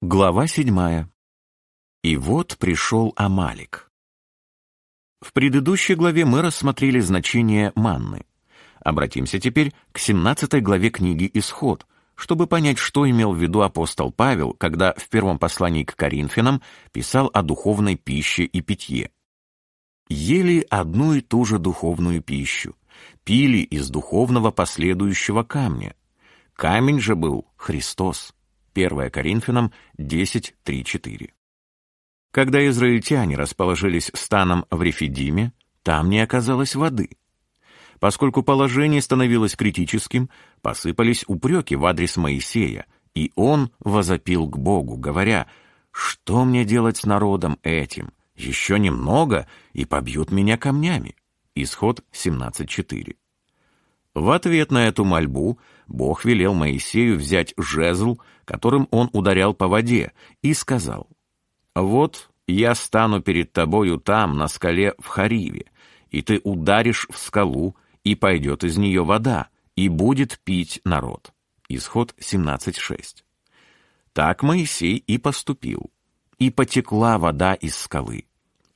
Глава седьмая. И вот пришел Амалик. В предыдущей главе мы рассмотрели значение манны. Обратимся теперь к 17 главе книги «Исход», чтобы понять, что имел в виду апостол Павел, когда в первом послании к Коринфянам писал о духовной пище и питье. Ели одну и ту же духовную пищу, пили из духовного последующего камня. Камень же был Христос. 1 Коринфянам 10, 3, 4. Когда израильтяне расположились станом в Рефидиме, там не оказалось воды. Поскольку положение становилось критическим, посыпались упреки в адрес Моисея, и он возопил к Богу, говоря, «Что мне делать с народом этим? Еще немного, и побьют меня камнями». Исход 17.4. В ответ на эту мольбу Бог велел Моисею взять жезл, которым он ударял по воде, и сказал, «Вот я стану перед тобою там, на скале в Хариве, и ты ударишь в скалу, и пойдет из нее вода, и будет пить народ». Исход 17.6. Так Моисей и поступил. И потекла вода из скалы.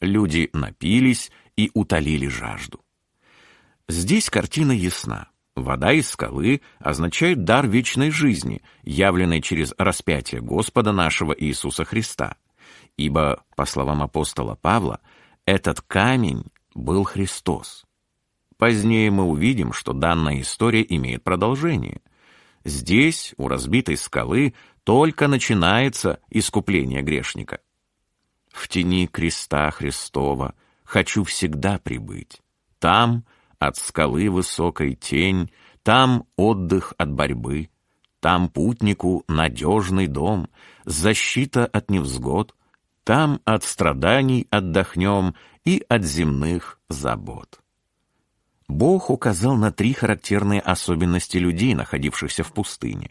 Люди напились и утолили жажду. Здесь картина ясна. Вода из скалы означает дар вечной жизни, явленный через распятие Господа нашего Иисуса Христа. Ибо, по словам апостола Павла, этот камень был Христос. Позднее мы увидим, что данная история имеет продолжение. Здесь, у разбитой скалы, только начинается искупление грешника. В тени креста Христова хочу всегда прибыть. Там от скалы высокой тень, там отдых от борьбы, там путнику надежный дом, защита от невзгод, там от страданий отдохнем и от земных забот. Бог указал на три характерные особенности людей, находившихся в пустыне.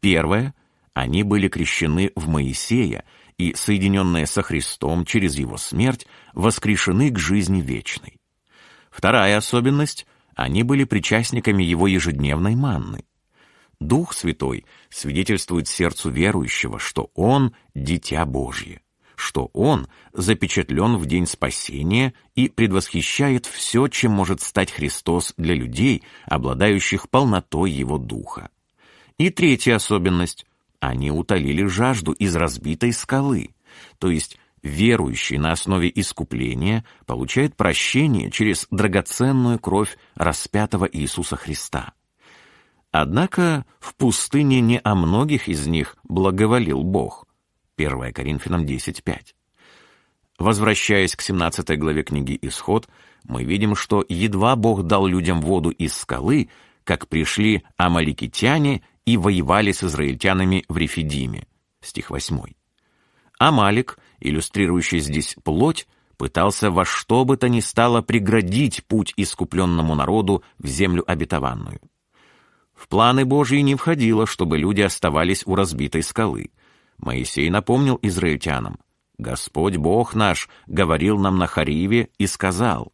Первое — они были крещены в Моисея и, соединенные со Христом через его смерть, воскрешены к жизни вечной. Вторая особенность — они были причастниками его ежедневной манны. Дух Святой свидетельствует сердцу верующего, что он — дитя Божье, что он запечатлен в день спасения и предвосхищает все, чем может стать Христос для людей, обладающих полнотой его духа. И третья особенность — они утолили жажду из разбитой скалы, то есть верующий на основе искупления получает прощение через драгоценную кровь распятого Иисуса Христа. Однако в пустыне не о многих из них благоволил Бог. 1 Коринфянам 10.5. Возвращаясь к 17 главе книги «Исход», мы видим, что едва Бог дал людям воду из скалы, как пришли амаликитяне и воевали с израильтянами в Рефидиме. Стих 8. Амалик иллюстрирующий здесь плоть, пытался во что бы то ни стало преградить путь искупленному народу в землю обетованную. В планы Божьи не входило, чтобы люди оставались у разбитой скалы. Моисей напомнил израильтянам, «Господь Бог наш говорил нам на Хариве и сказал,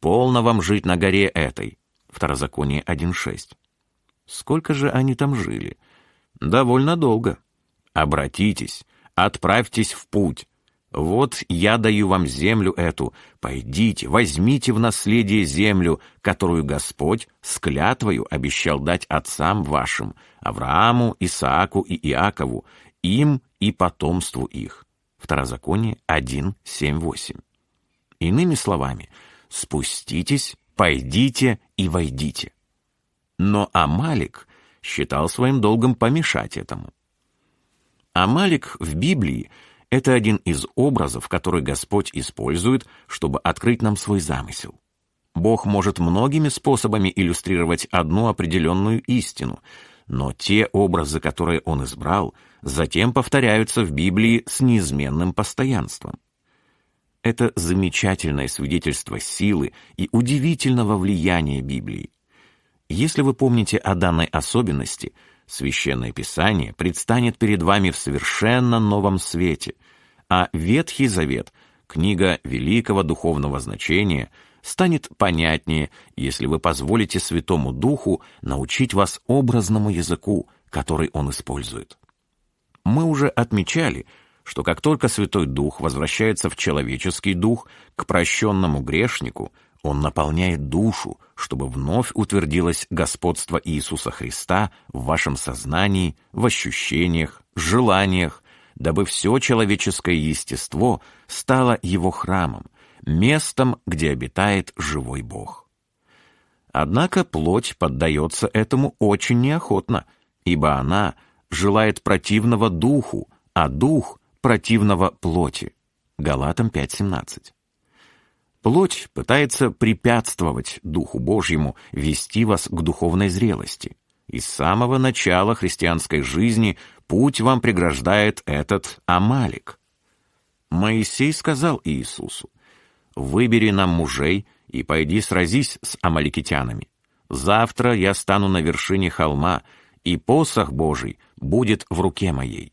«Полно вам жить на горе этой». Второзаконие 1.6. Сколько же они там жили? Довольно долго. Обратитесь, отправьтесь в путь, вот я даю вам землю эту, пойдите, возьмите в наследие землю, которую Господь с клятвою обещал дать отцам вашим, Аврааму, Исааку и Иакову, им и потомству их. Второзаконие 1, 7, 8. Иными словами, спуститесь, пойдите и войдите. Но Амалик считал своим долгом помешать этому. Амалик в Библии — это один из образов, который Господь использует, чтобы открыть нам свой замысел. Бог может многими способами иллюстрировать одну определенную истину, но те образы, которые Он избрал, затем повторяются в Библии с неизменным постоянством. Это замечательное свидетельство силы и удивительного влияния Библии. Если вы помните о данной особенности – Священное Писание предстанет перед вами в совершенно новом свете, а Ветхий Завет, книга великого духовного значения, станет понятнее, если вы позволите Святому Духу научить вас образному языку, который он использует. Мы уже отмечали, что как только Святой Дух возвращается в человеческий дух, к прощенному грешнику, он наполняет душу, чтобы вновь утвердилось господство Иисуса Христа в вашем сознании, в ощущениях, желаниях, дабы все человеческое естество стало его храмом, местом, где обитает живой Бог. Однако плоть поддается этому очень неохотно, ибо она желает противного духу, а дух — противного плоти. Галатам 5.17. Плоть пытается препятствовать Духу Божьему вести вас к духовной зрелости. И с самого начала христианской жизни путь вам преграждает этот Амалик. Моисей сказал Иисусу, «Выбери нам мужей и пойди сразись с амаликитянами. Завтра я стану на вершине холма, и посох Божий будет в руке моей».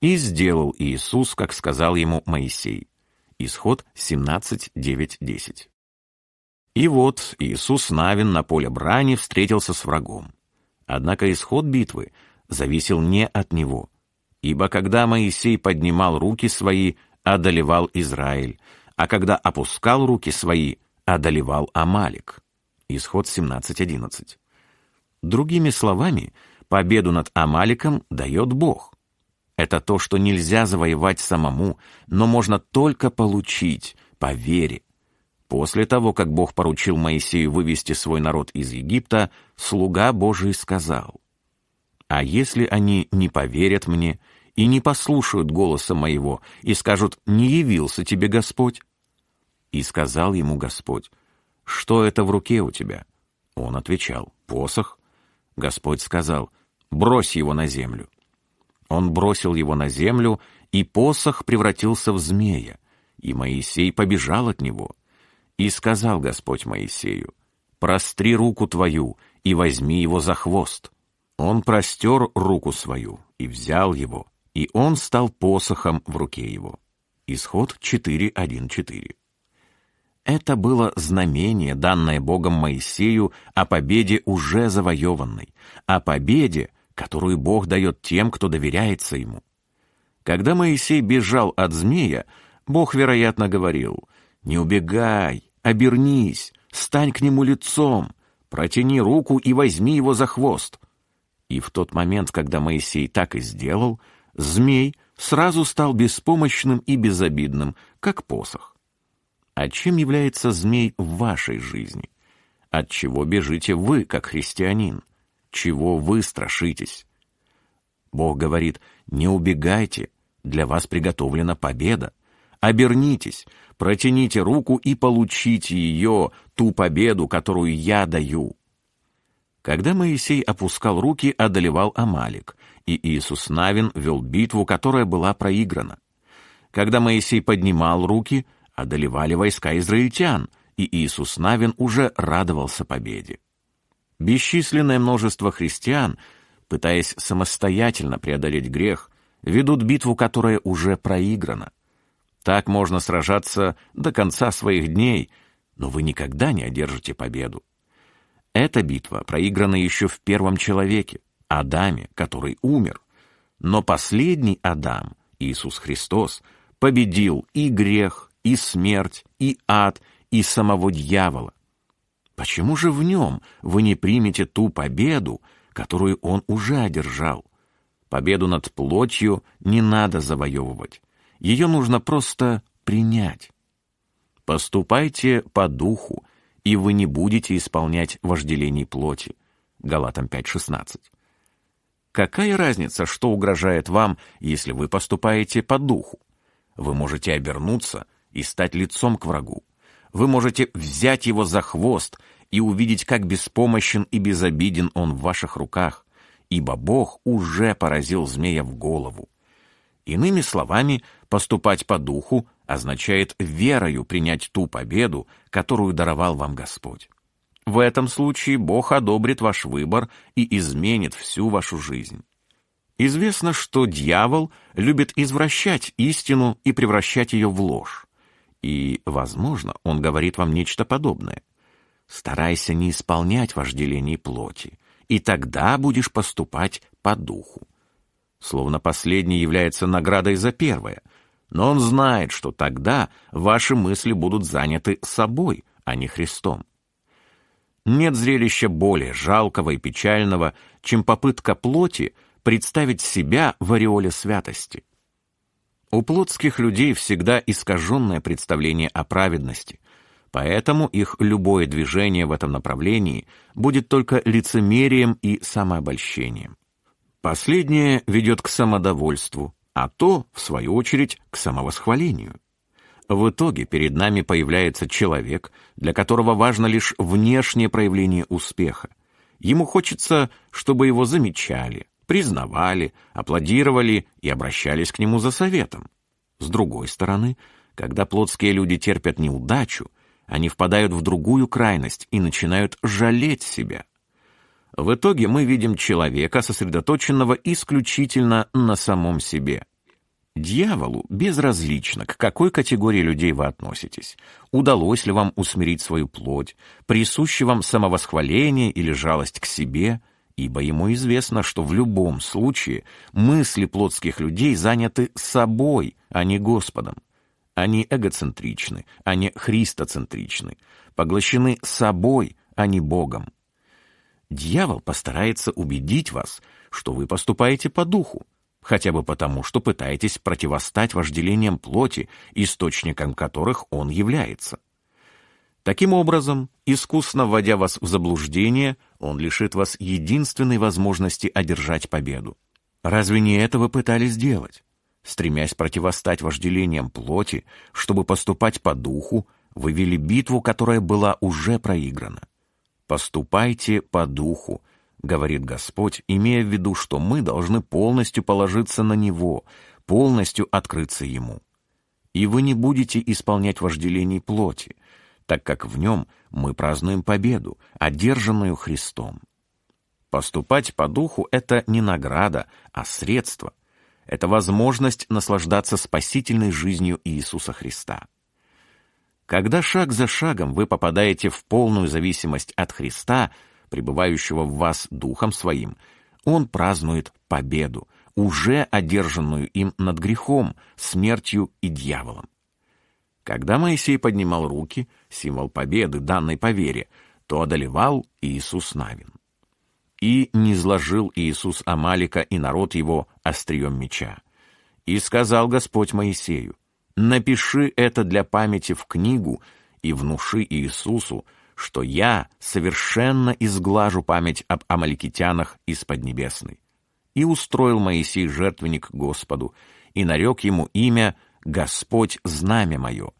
И сделал Иисус, как сказал ему Моисей. Исход 17, 9, 10. И вот Иисус Навин на поле брани встретился с врагом. Однако исход битвы зависел не от него, ибо когда Моисей поднимал руки свои, одолевал Израиль, а когда опускал руки свои, одолевал Амалик. Исход 17.11. Другими словами, победу над Амаликом дает Бог. Это то, что нельзя завоевать самому, но можно только получить по вере. После того, как Бог поручил Моисею вывести свой народ из Египта, слуга Божий сказал, «А если они не поверят мне и не послушают голоса моего и скажут, не явился тебе Господь?» И сказал ему Господь, «Что это в руке у тебя?» Он отвечал, «Посох». Господь сказал, «Брось его на землю». Он бросил его на землю, и посох превратился в змея, и Моисей побежал от него. И сказал Господь Моисею, «Простри руку твою и возьми его за хвост». Он простер руку свою и взял его, и он стал посохом в руке его. Исход 4.1.4. Это было знамение, данное Богом Моисею о победе уже завоеванной, о победе, которую Бог дает тем, кто доверяется Ему. Когда Моисей бежал от змея, Бог, вероятно, говорил, «Не убегай, Обернись, стань к нему лицом, протяни руку и возьми его за хвост. И в тот момент, когда Моисей так и сделал, змей сразу стал беспомощным и безобидным, как посох. А чем является змей в вашей жизни? От чего бежите вы, как христианин? Чего вы страшитесь? Бог говорит, не убегайте, для вас приготовлена победа. Обернитесь, протяните руку и получите ее, ту победу, которую я даю». Когда Моисей опускал руки, одолевал Амалик, и Иисус Навин вел битву, которая была проиграна. Когда Моисей поднимал руки, одолевали войска израильтян, и Иисус Навин уже радовался победе. Бесчисленное множество христиан, пытаясь самостоятельно преодолеть грех, ведут битву, которая уже проиграна. Так можно сражаться до конца своих дней, но вы никогда не одержите победу. Эта битва проиграна еще в первом человеке, Адаме, который умер. Но последний Адам, Иисус Христос, победил и грех, и смерть, и ад, и самого дьявола. Почему же в нем вы не примете ту победу, которую он уже одержал? Победу над плотью не надо завоевывать. Ее нужно просто принять. Поступайте по духу, и вы не будете исполнять вожделений плоти. Галатам 5.16. Какая разница, что угрожает вам, если вы поступаете по духу? Вы можете обернуться и стать лицом к врагу. Вы можете взять его за хвост и увидеть, как беспомощен и безобиден он в ваших руках, ибо Бог уже поразил змея в голову. Иными словами, поступать по духу означает верою принять ту победу, которую даровал вам Господь. В этом случае Бог одобрит ваш выбор и изменит всю вашу жизнь. Известно, что дьявол любит извращать истину и превращать ее в ложь. И, возможно, он говорит вам нечто подобное. Старайся не исполнять вожделений плоти, и тогда будешь поступать по духу. словно последнее является наградой за первое, но он знает, что тогда ваши мысли будут заняты собой, а не Христом. Нет зрелища более жалкого и печального, чем попытка плоти представить себя в ореоле святости. У плотских людей всегда искаженное представление о праведности, поэтому их любое движение в этом направлении будет только лицемерием и самообольщением. Последнее ведет к самодовольству, а то, в свою очередь, к самовосхвалению. В итоге перед нами появляется человек, для которого важно лишь внешнее проявление успеха. Ему хочется, чтобы его замечали, признавали, аплодировали и обращались к нему за советом. С другой стороны, когда плотские люди терпят неудачу, они впадают в другую крайность и начинают жалеть себя. В итоге мы видим человека, сосредоточенного исключительно на самом себе. Дьяволу безразлично, к какой категории людей вы относитесь. Удалось ли вам усмирить свою плоть, присуще вам самовосхваление или жалость к себе, ибо ему известно, что в любом случае мысли плотских людей заняты собой, а не Господом. Они эгоцентричны, они христоцентричны, поглощены собой, а не Богом. Дьявол постарается убедить вас, что вы поступаете по духу, хотя бы потому, что пытаетесь противостать вожделениям плоти, источником которых он является. Таким образом, искусно вводя вас в заблуждение, он лишит вас единственной возможности одержать победу. Разве не это вы пытались сделать? Стремясь противостать вожделениям плоти, чтобы поступать по духу, вы вели битву, которая была уже проиграна. «Поступайте по духу», — говорит Господь, имея в виду, что мы должны полностью положиться на Него, полностью открыться Ему. И вы не будете исполнять вожделений плоти, так как в нем мы празднуем победу, одержанную Христом. Поступать по духу — это не награда, а средство. Это возможность наслаждаться спасительной жизнью Иисуса Христа. Когда шаг за шагом вы попадаете в полную зависимость от Христа, пребывающего в вас Духом Своим, Он празднует победу, уже одержанную им над грехом, смертью и дьяволом. Когда Моисей поднимал руки, символ победы, данной по вере, то одолевал Иисус Навин. И не зложил Иисус Амалика и народ его острием меча. И сказал Господь Моисею, «Напиши это для памяти в книгу и внуши Иисусу, что я совершенно изглажу память об амаликитянах из Поднебесной». И устроил Моисей жертвенник Господу, и нарек ему имя «Господь знамя мое».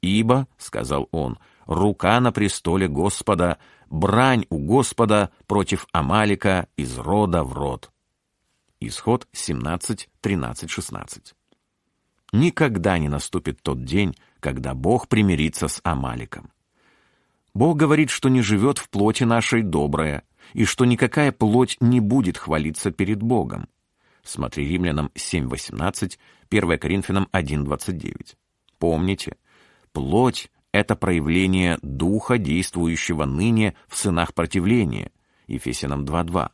«Ибо, — сказал он, — рука на престоле Господа, брань у Господа против Амалика из рода в род». Исход 17, 13, 16. Никогда не наступит тот день, когда Бог примирится с Амаликом. Бог говорит, что не живет в плоти нашей добрая, и что никакая плоть не будет хвалиться перед Богом. Смотри Римлянам 7.18, 1 Коринфянам 1.29. Помните, плоть — это проявление духа, действующего ныне в сынах противления. Ефесянам 2.2.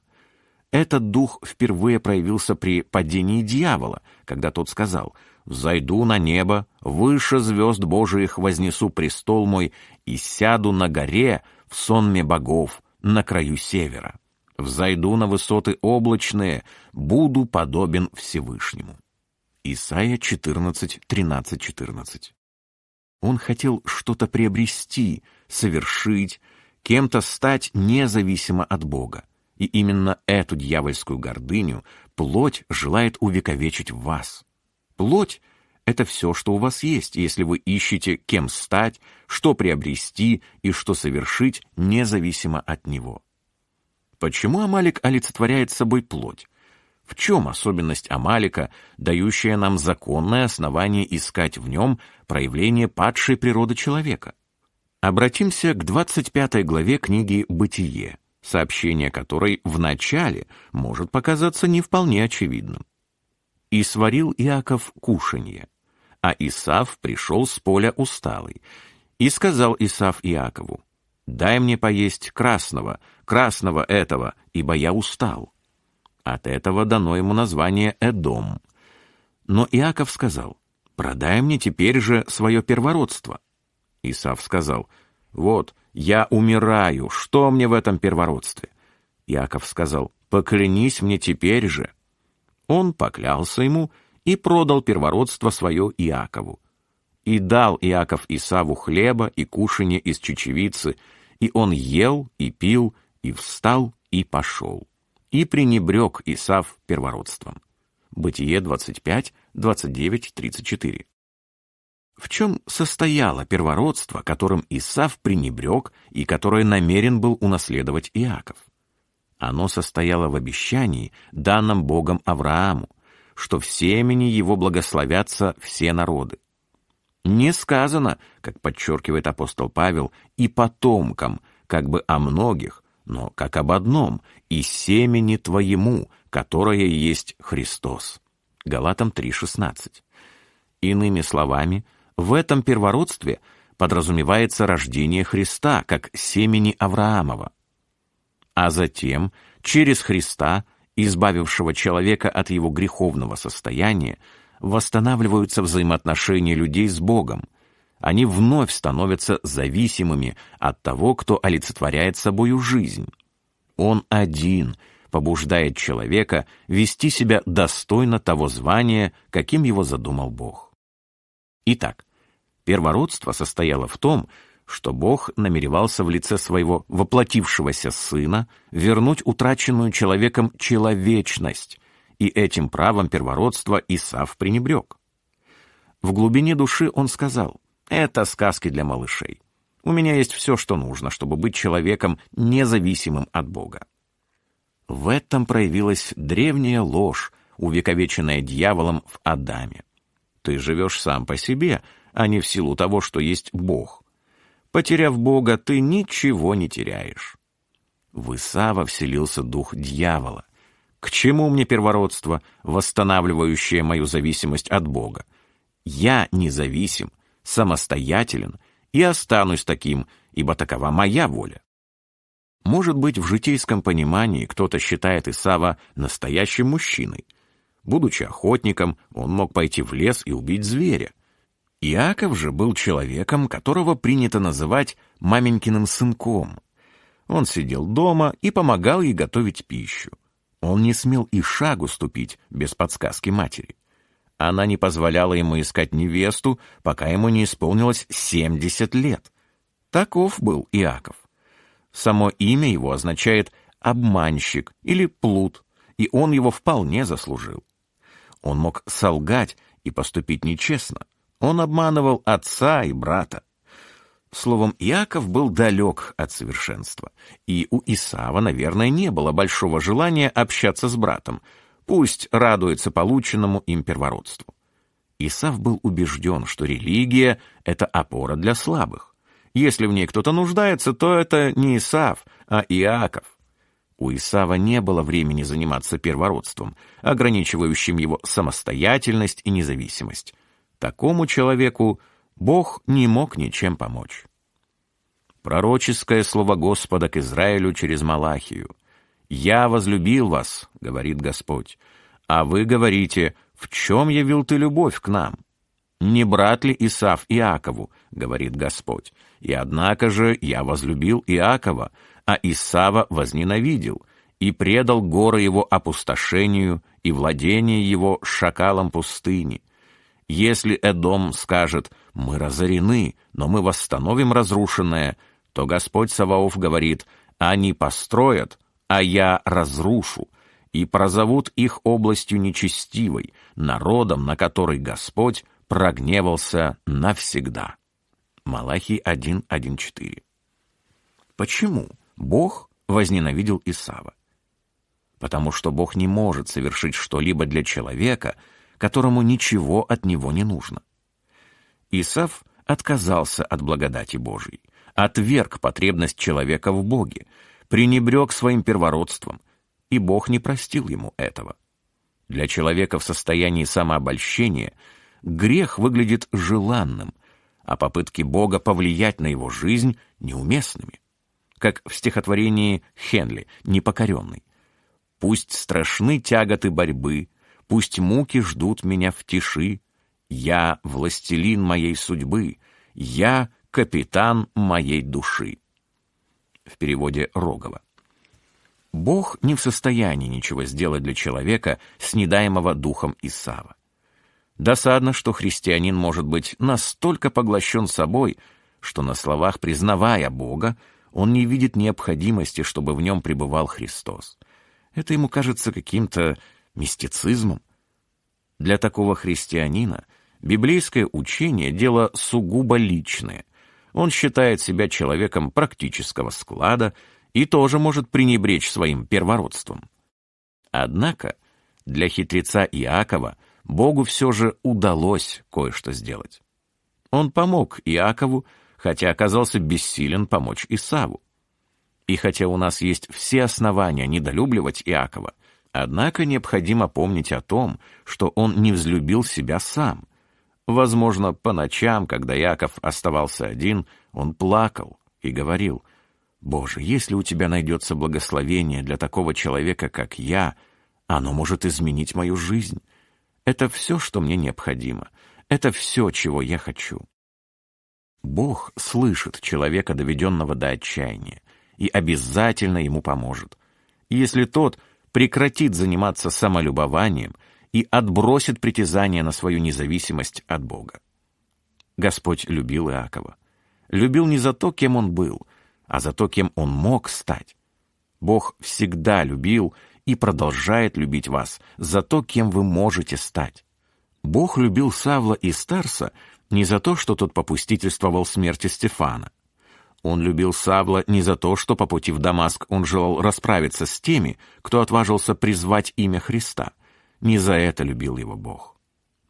Этот дух впервые проявился при падении дьявола, когда тот сказал «Взойду на небо, выше звезд Божиих вознесу престол мой и сяду на горе в сонме богов на краю севера. Взойду на высоты облачные, буду подобен Всевышнему». Исайя 14, 13, 14. Он хотел что-то приобрести, совершить, кем-то стать независимо от Бога. И именно эту дьявольскую гордыню плоть желает увековечить в вас. Плоть — это все, что у вас есть, если вы ищете, кем стать, что приобрести и что совершить независимо от него. Почему Амалик олицетворяет собой плоть? В чем особенность Амалика, дающая нам законное основание искать в нем проявление падшей природы человека? Обратимся к 25 главе книги «Бытие», сообщение которой в начале может показаться не вполне очевидным. «И сварил Иаков кушанье, а Исав пришел с поля усталый, и сказал Исав Иакову, «Дай мне поесть красного, красного этого, ибо я устал». От этого дано ему название Эдом. Но Иаков сказал, «Продай мне теперь же свое первородство». Исав сказал, «Вот, я умираю, что мне в этом первородстве?» Иаков сказал, «Поклянись мне теперь же». Он поклялся ему и продал первородство свое Иакову. И дал Иаков Исаву хлеба и кушанье из чечевицы, и он ел и пил, и встал и пошел. И пренебрег Исав первородством. Бытие 25, 29, 34. В чем состояло первородство, которым Исав пренебрег и которое намерен был унаследовать Иаков? Оно состояло в обещании, данном Богом Аврааму, что в семени его благословятся все народы. Не сказано, как подчеркивает апостол Павел, и потомкам, как бы о многих, но как об одном, и семени твоему, которое есть Христос. Галатам 3.16. Иными словами, в этом первородстве подразумевается рождение Христа, как семени Авраамова. А затем, через Христа, избавившего человека от его греховного состояния, восстанавливаются взаимоотношения людей с Богом. Они вновь становятся зависимыми от того, кто олицетворяет собою жизнь. Он один побуждает человека вести себя достойно того звания, каким его задумал Бог. Итак, Первородство состояло в том, что Бог намеревался в лице своего воплотившегося Сына вернуть утраченную человеком человечность, и этим правом первородства Исав пренебрег. В глубине души он сказал, «Это сказки для малышей. У меня есть все, что нужно, чтобы быть человеком, независимым от Бога». В этом проявилась древняя ложь, увековеченная дьяволом в Адаме. Ты живешь сам по себе, а не в силу того, что есть Бог. Потеряв Бога, ты ничего не теряешь. В Исава вселился дух дьявола. К чему мне первородство, восстанавливающее мою зависимость от Бога? Я независим, самостоятелен и останусь таким, ибо такова моя воля. Может быть, в житейском понимании кто-то считает Исава настоящим мужчиной. Будучи охотником, он мог пойти в лес и убить зверя. Иаков же был человеком, которого принято называть маменькиным сынком. Он сидел дома и помогал ей готовить пищу. Он не смел и шагу ступить без подсказки матери. Она не позволяла ему искать невесту, пока ему не исполнилось 70 лет. Таков был Иаков. Само имя его означает «обманщик» или «плут», и он его вполне заслужил. Он мог солгать и поступить нечестно. Он обманывал отца и брата. Словом, Иаков был далек от совершенства, и у Исава, наверное, не было большого желания общаться с братом, пусть радуется полученному им первородству. Исав был убежден, что религия — это опора для слабых. Если в ней кто-то нуждается, то это не Исав, а Иаков. У Исава не было времени заниматься первородством, ограничивающим его самостоятельность и независимость. Такому человеку Бог не мог ничем помочь. Пророческое слово Господа к Израилю через Малахию. «Я возлюбил вас», — говорит Господь, — «а вы говорите, в чем явил ты любовь к нам?» «Не брат ли Исав Иакову?» — говорит Господь. «И однако же я возлюбил Иакова, а Исава возненавидел, и предал горы его опустошению и владение его шакалом пустыни, если Эдом скажет «Мы разорены, но мы восстановим разрушенное», то Господь Саваоф говорит «Они построят, а я разрушу, и прозовут их областью нечестивой, народом, на который Господь прогневался навсегда». Малахий 1.1.4 Почему Бог возненавидел Исава? Потому что Бог не может совершить что-либо для человека – которому ничего от него не нужно. Исав отказался от благодати Божьей, отверг потребность человека в Боге, пренебрег своим первородством, и Бог не простил ему этого. Для человека в состоянии самообольщения грех выглядит желанным, а попытки Бога повлиять на его жизнь неуместными. Как в стихотворении Хенли «Непокоренный». Пусть страшны тяготы борьбы, пусть муки ждут меня в тиши. Я властелин моей судьбы, я капитан моей души. В переводе Рогова. Бог не в состоянии ничего сделать для человека, снедаемого духом Исава. Досадно, что христианин может быть настолько поглощен собой, что на словах признавая Бога, он не видит необходимости, чтобы в нем пребывал Христос. Это ему кажется каким-то мистицизмом. Для такого христианина библейское учение – дело сугубо личное. Он считает себя человеком практического склада и тоже может пренебречь своим первородством. Однако для хитреца Иакова Богу все же удалось кое-что сделать. Он помог Иакову, хотя оказался бессилен помочь Исаву. И хотя у нас есть все основания недолюбливать Иакова, однако необходимо помнить о том, что он не взлюбил себя сам. Возможно, по ночам, когда Иаков оставался один, он плакал и говорил, «Боже, если у тебя найдется благословение для такого человека, как я, оно может изменить мою жизнь. Это все, что мне необходимо. Это все, чего я хочу». Бог слышит человека, доведенного до отчаяния, и обязательно ему поможет. Если тот прекратит заниматься самолюбованием и отбросит притязание на свою независимость от Бога. Господь любил Иакова. Любил не за то, кем он был, а за то, кем он мог стать. Бог всегда любил и продолжает любить вас за то, кем вы можете стать. Бог любил Савла и Старса не за то, что тот попустительствовал смерти Стефана. Он любил Савла не за то, что по пути в Дамаск он желал расправиться с теми, кто отважился призвать имя Христа. Не за это любил его Бог.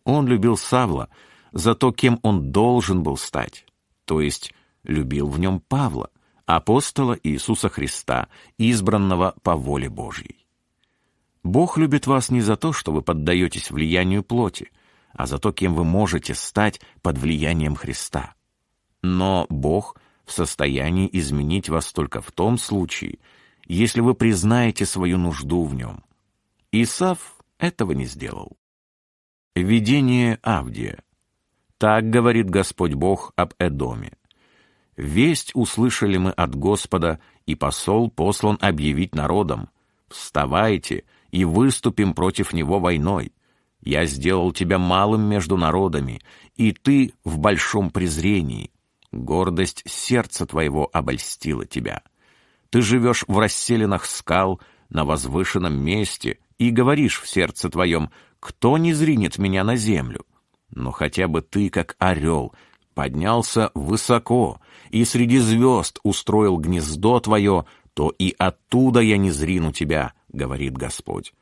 Он любил Савла за то, кем он должен был стать, то есть любил в нем Павла, апостола Иисуса Христа, избранного по воле Божьей. Бог любит вас не за то, что вы поддаетесь влиянию плоти, а за то, кем вы можете стать под влиянием Христа. Но Бог в состоянии изменить вас только в том случае, если вы признаете свою нужду в нем. Исав этого не сделал. Видение Авдия. Так говорит Господь Бог об Эдоме. Весть услышали мы от Господа, и посол послан объявить народам. Вставайте и выступим против него войной. Я сделал тебя малым между народами, и ты в большом презрении. Гордость сердца твоего обольстила тебя. Ты живешь в расселенных скал, на возвышенном месте, и говоришь в сердце твоем, кто не зринет меня на землю? Но хотя бы ты, как орел, поднялся высоко, и среди звезд устроил гнездо твое, то и оттуда я не зрину тебя, говорит Господь.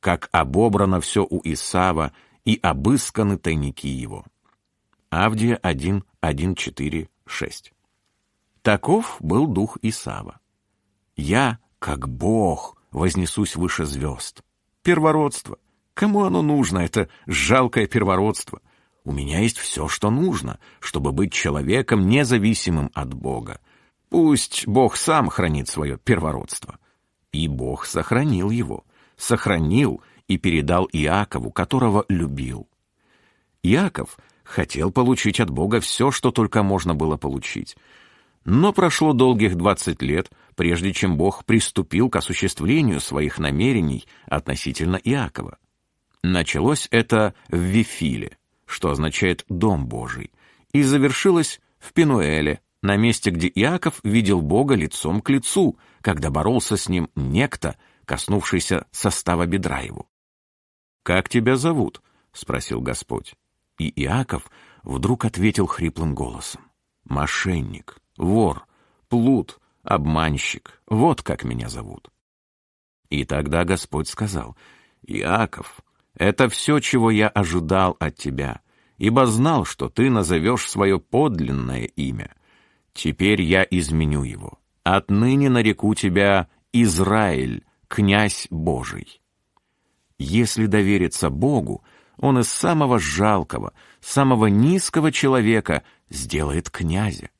Как обобрано все у Исава, и обысканы тайники его. Авдия 1, 1, 4, 6. Таков был дух Исава. «Я, как Бог, вознесусь выше звезд». Первородство. Кому оно нужно, это жалкое первородство? У меня есть все, что нужно, чтобы быть человеком, независимым от Бога. Пусть Бог сам хранит свое первородство. И Бог сохранил его. Сохранил и передал Иакову, которого любил. Иаков хотел получить от Бога все, что только можно было получить. Но прошло долгих двадцать лет, прежде чем Бог приступил к осуществлению своих намерений относительно Иакова. Началось это в Вифиле, что означает «дом Божий», и завершилось в Пинуэле, на месте, где Иаков видел Бога лицом к лицу, когда боролся с ним некто, коснувшийся состава бедра его. «Как тебя зовут?» — спросил Господь. И Иаков вдруг ответил хриплым голосом. «Мошенник, вор, плут, обманщик, вот как меня зовут». И тогда Господь сказал, «Иаков, это все, чего я ожидал от тебя, ибо знал, что ты назовешь свое подлинное имя. Теперь я изменю его. Отныне нареку тебя Израиль, князь Божий». Если довериться Богу, он из самого жалкого, самого низкого человека сделает князя.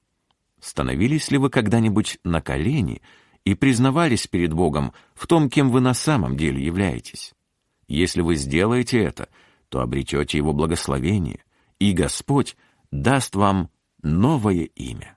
Становились ли вы когда-нибудь на колени и признавались перед Богом в том, кем вы на самом деле являетесь. Если вы сделаете это, то обретете Его благословение, и Господь даст вам новое имя.